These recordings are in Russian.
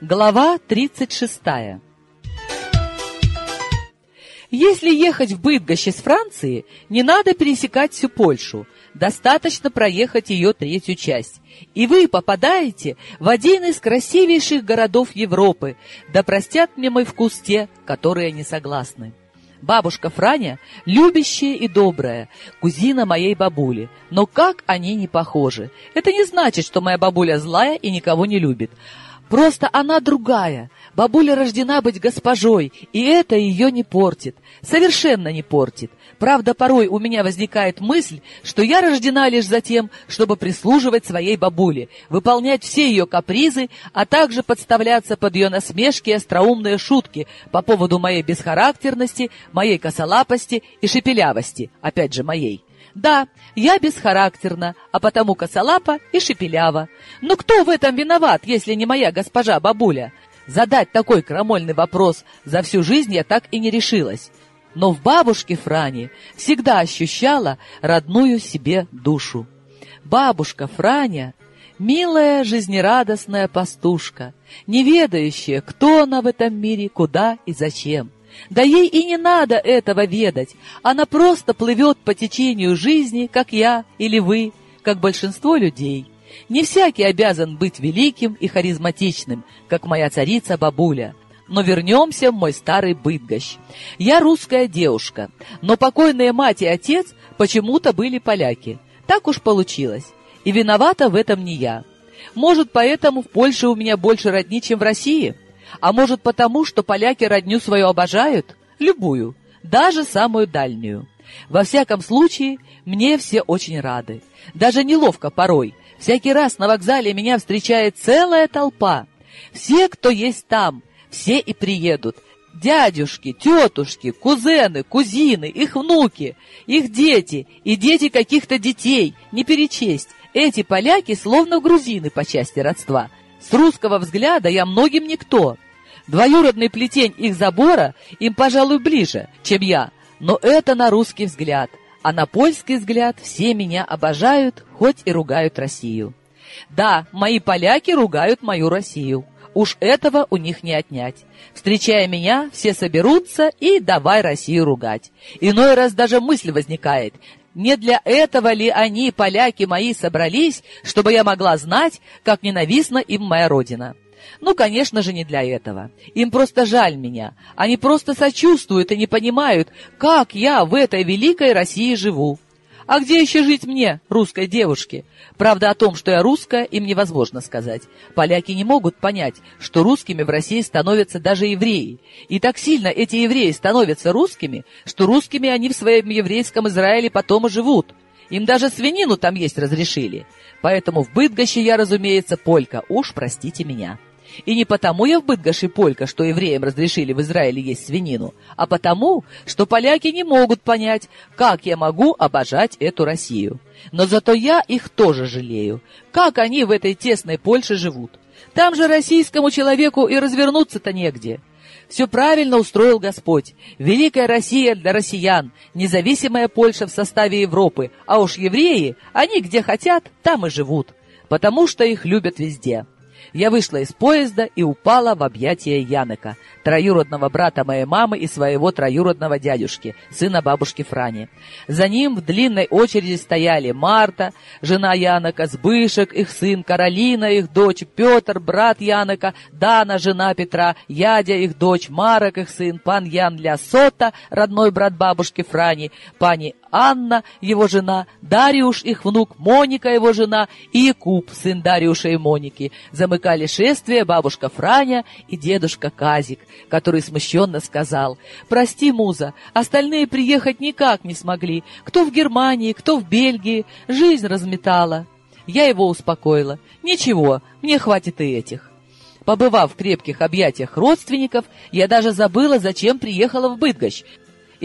Глава 36. Если ехать в Быдгощ из Франции, не надо пересекать всю Польшу. Достаточно проехать ее третью часть. И вы попадаете в один из красивейших городов Европы. Да простят мне мой вкус те, которые не согласны. Бабушка Франя любящая и добрая, кузина моей бабули. Но как они не похожи. Это не значит, что моя бабуля злая и никого не любит. Просто она другая. Бабуля рождена быть госпожой, и это ее не портит. Совершенно не портит. Правда, порой у меня возникает мысль, что я рождена лишь за тем, чтобы прислуживать своей бабуле, выполнять все ее капризы, а также подставляться под ее насмешки и остроумные шутки по поводу моей бесхарактерности, моей косолапости и шепелявости, опять же моей. Да, я бесхарактерна, а потому косолапа и шепелява. Но кто в этом виноват, если не моя госпожа бабуля? Задать такой крамольный вопрос за всю жизнь я так и не решилась. Но в бабушке Фране всегда ощущала родную себе душу. Бабушка Франя — милая, жизнерадостная пастушка, не ведающая, кто она в этом мире, куда и зачем. Да ей и не надо этого ведать. Она просто плывет по течению жизни, как я или вы, как большинство людей. Не всякий обязан быть великим и харизматичным, как моя царица-бабуля. Но вернемся в мой старый Быдгощ. Я русская девушка, но покойные мать и отец почему-то были поляки. Так уж получилось. И виновата в этом не я. Может, поэтому в Польше у меня больше родни, чем в России? А может потому, что поляки родню свою обожают? Любую, даже самую дальнюю. Во всяком случае, мне все очень рады. Даже неловко порой. Всякий раз на вокзале меня встречает целая толпа. Все, кто есть там, все и приедут. Дядюшки, тетушки, кузены, кузины, их внуки, их дети и дети каких-то детей, не перечесть. Эти поляки словно грузины по части родства. С русского взгляда я многим никто. Двоюродный плетень их забора им, пожалуй, ближе, чем я, но это на русский взгляд, а на польский взгляд все меня обожают, хоть и ругают Россию. Да, мои поляки ругают мою Россию. Уж этого у них не отнять. Встречая меня, все соберутся и давай Россию ругать. Иной раз даже мысль возникает, не для этого ли они, поляки мои, собрались, чтобы я могла знать, как ненавистна им моя родина? Ну, конечно же, не для этого. Им просто жаль меня. Они просто сочувствуют и не понимают, как я в этой великой России живу. А где еще жить мне, русской девушке? Правда, о том, что я русская, им невозможно сказать. Поляки не могут понять, что русскими в России становятся даже евреи. И так сильно эти евреи становятся русскими, что русскими они в своем еврейском Израиле потом и живут. Им даже свинину там есть разрешили. Поэтому в Быдгоще я, разумеется, полька. Уж простите меня. И не потому я в Быдгаше полька, что евреям разрешили в Израиле есть свинину, а потому, что поляки не могут понять, как я могу обожать эту Россию. Но зато я их тоже жалею. Как они в этой тесной Польше живут? Там же российскому человеку и развернуться-то негде. Все правильно устроил Господь. Великая Россия для россиян, независимая Польша в составе Европы, а уж евреи, они где хотят, там и живут, потому что их любят везде. Я вышла из поезда и упала в объятия Янека, троюродного брата моей мамы и своего троюродного дядюшки, сына бабушки Франи. За ним в длинной очереди стояли Марта, жена Янека, Сбышек, их сын, Каролина, их дочь, Петр, брат Янека, Дана, жена Петра, Ядя, их дочь, Марок, их сын, пан Ян Лясота, родной брат бабушки Франи, пани Анна, его жена, Дариуш, их внук, Моника, его жена, и Якуб, сын Дариуша и Моники. Замыкали шествие бабушка Франя и дедушка Казик, который смущенно сказал, «Прости, муза, остальные приехать никак не смогли. Кто в Германии, кто в Бельгии. Жизнь разметала». Я его успокоила. «Ничего, мне хватит и этих». Побывав в крепких объятиях родственников, я даже забыла, зачем приехала в Быдгощ,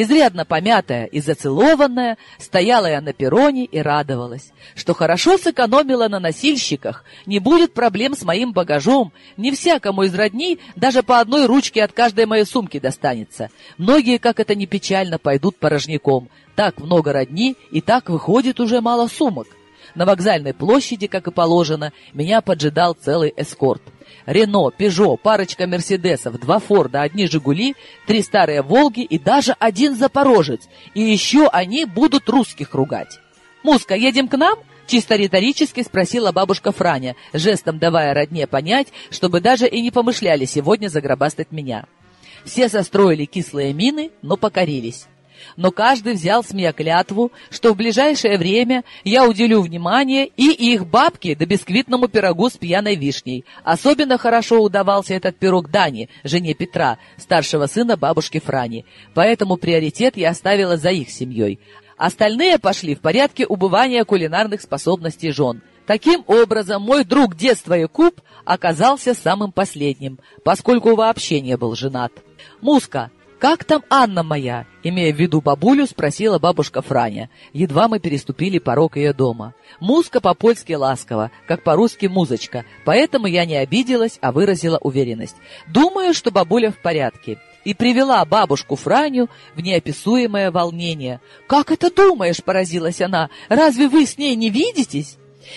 Изрядно помятая и зацелованная, стояла я на перроне и радовалась, что хорошо сэкономила на носильщиках, не будет проблем с моим багажом, не всякому из родни даже по одной ручке от каждой моей сумки достанется. Многие, как это ни печально, пойдут порожняком. Так много родни, и так выходит уже мало сумок. На вокзальной площади, как и положено, меня поджидал целый эскорт. Рено, Пежо, парочка Мерседесов, два Форда, одни Жигули, три старые Волги и даже один Запорожец. И еще они будут русских ругать. «Муска, едем к нам?» Чисто риторически спросила бабушка Франя, жестом давая родне понять, чтобы даже и не помышляли сегодня загробастать меня. Все состроили кислые мины, но покорились но каждый взял с меня клятву, что в ближайшее время я уделю внимание и их бабке да бисквитному пирогу с пьяной вишней. Особенно хорошо удавался этот пирог Дани, жене Петра, старшего сына бабушки Франи, поэтому приоритет я оставила за их семьей. Остальные пошли в порядке убывания кулинарных способностей жен. Таким образом, мой друг детства Якуб оказался самым последним, поскольку вообще не был женат. «Муска, «Как там Анна моя?» — имея в виду бабулю, спросила бабушка Франя. Едва мы переступили порог ее дома. Музыка по-польски ласково, как по-русски музычка, поэтому я не обиделась, а выразила уверенность. Думаю, что бабуля в порядке. И привела бабушку Франю в неописуемое волнение. «Как это думаешь?» — поразилась она. «Разве вы с ней не видитесь?»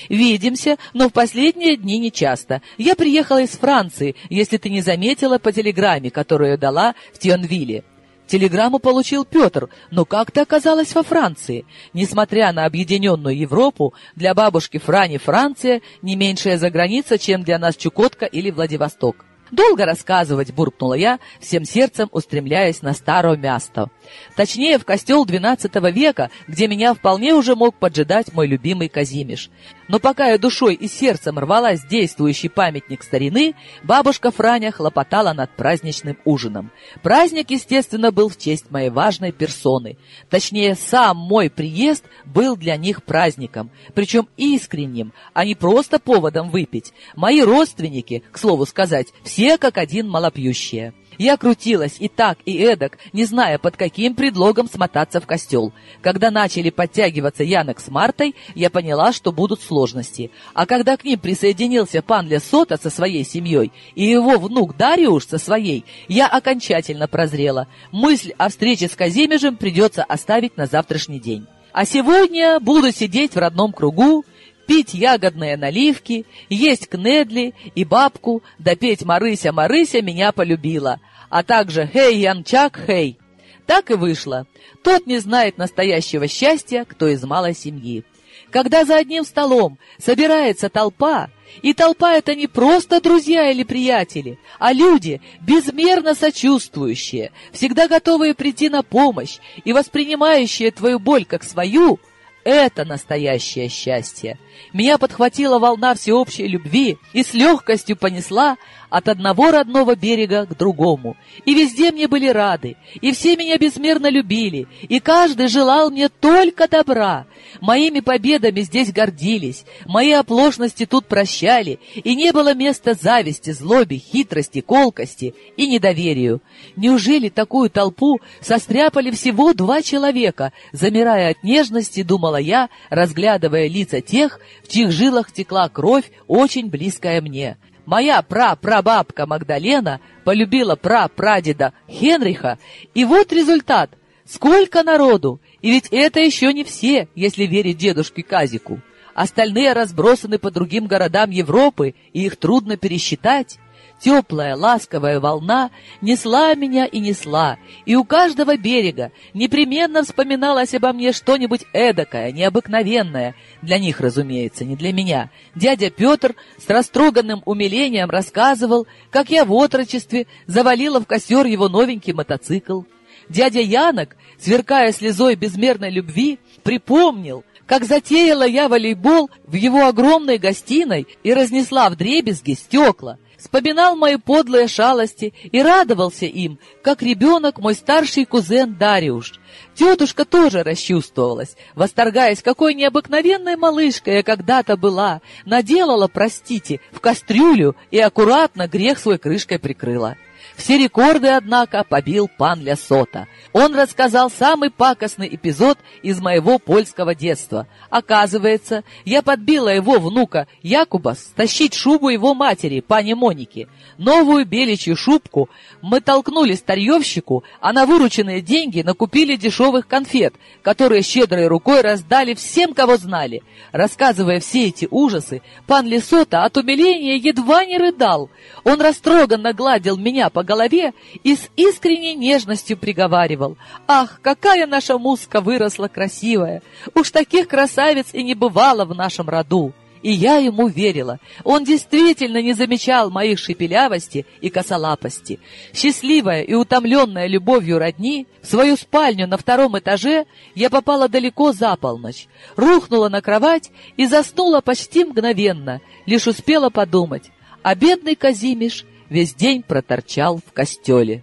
Видимся, но в последние дни не часто. Я приехала из Франции, если ты не заметила по телеграмме, которую дала в Тионвилле. Телеграмму получил Петр, но как ты оказалась во Франции? Несмотря на объединенную Европу, для бабушки Франи Франция не меньшая заграница, чем для нас Чукотка или Владивосток. «Долго рассказывать», — буркнула я, всем сердцем устремляясь на старое место. Точнее, в костел XII века, где меня вполне уже мог поджидать мой любимый Казимиш. Но пока я душой и сердцем рвалась действующий памятник старины, бабушка Франя хлопотала над праздничным ужином. Праздник, естественно, был в честь моей важной персоны. Точнее, сам мой приезд был для них праздником, причем искренним, а не просто поводом выпить. Мои родственники, к слову сказать, все как один малопьющие. Я крутилась и так, и эдак, не зная, под каким предлогом смотаться в костел. Когда начали подтягиваться Янок с Мартой, я поняла, что будут сложности. А когда к ним присоединился пан Лесота со своей семьей и его внук Дариуш со своей, я окончательно прозрела. Мысль о встрече с Казимежем придется оставить на завтрашний день. А сегодня буду сидеть в родном кругу, пить ягодные наливки, есть кнедли и бабку, да петь «Марыся, Марыся меня полюбила», а также «Хей, Янчак, хей». Так и вышло. Тот не знает настоящего счастья, кто из малой семьи. Когда за одним столом собирается толпа, и толпа — это не просто друзья или приятели, а люди, безмерно сочувствующие, всегда готовые прийти на помощь и воспринимающие твою боль как свою — это настоящее счастье. Меня подхватила волна всеобщей любви и с легкостью понесла от одного родного берега к другому. И везде мне были рады, и все меня безмерно любили, и каждый желал мне только добра. Моими победами здесь гордились, мои оплошности тут прощали, и не было места зависти, злобе, хитрости, колкости и недоверию. Неужели такую толпу состряпали всего два человека? Замирая от нежности, думала я, разглядывая лица тех, в чьих жилах текла кровь, очень близкая мне. Моя пра-прабабка Магдалена полюбила пра-прадеда Хенриха, и вот результат. Сколько народу! И ведь это еще не все, если верить дедушке Казику. Остальные разбросаны по другим городам Европы, и их трудно пересчитать. Теплая, ласковая волна несла меня и несла, и у каждого берега непременно вспоминалось обо мне что-нибудь эдакое, необыкновенное. Для них, разумеется, не для меня. Дядя Петр с растроганным умилением рассказывал, как я в отрочестве завалила в костер его новенький мотоцикл. Дядя Янок, сверкая слезой безмерной любви, припомнил, как затеяла я волейбол в его огромной гостиной и разнесла в дребезги стекла вспоминал мои подлые шалости и радовался им, как ребенок мой старший кузен Дариуш. Тетушка тоже расчувствовалась, восторгаясь, какой необыкновенной малышкой я когда-то была, наделала, простите, в кастрюлю и аккуратно грех свой крышкой прикрыла. Все рекорды, однако, побил пан Лясота. Он рассказал самый пакостный эпизод из моего польского детства. Оказывается, я подбила его внука Якуба стащить шубу его матери, пани Моники. Новую беличью шубку мы толкнули старьевщику, а на вырученные деньги накупили дешевых конфет, которые щедрой рукой раздали всем, кого знали. Рассказывая все эти ужасы, пан Лесота от умиления едва не рыдал. Он растроганно гладил меня по голове и с искренней нежностью приговаривал. «Ах, какая наша муска выросла красивая! Уж таких красавиц и не бывало в нашем роду!» И я ему верила. Он действительно не замечал моих шепелявости и косолапости. Счастливая и утомленная любовью родни, в свою спальню на втором этаже я попала далеко за полночь, рухнула на кровать и заснула почти мгновенно, лишь успела подумать, а бедный Казимиш весь день проторчал в костеле.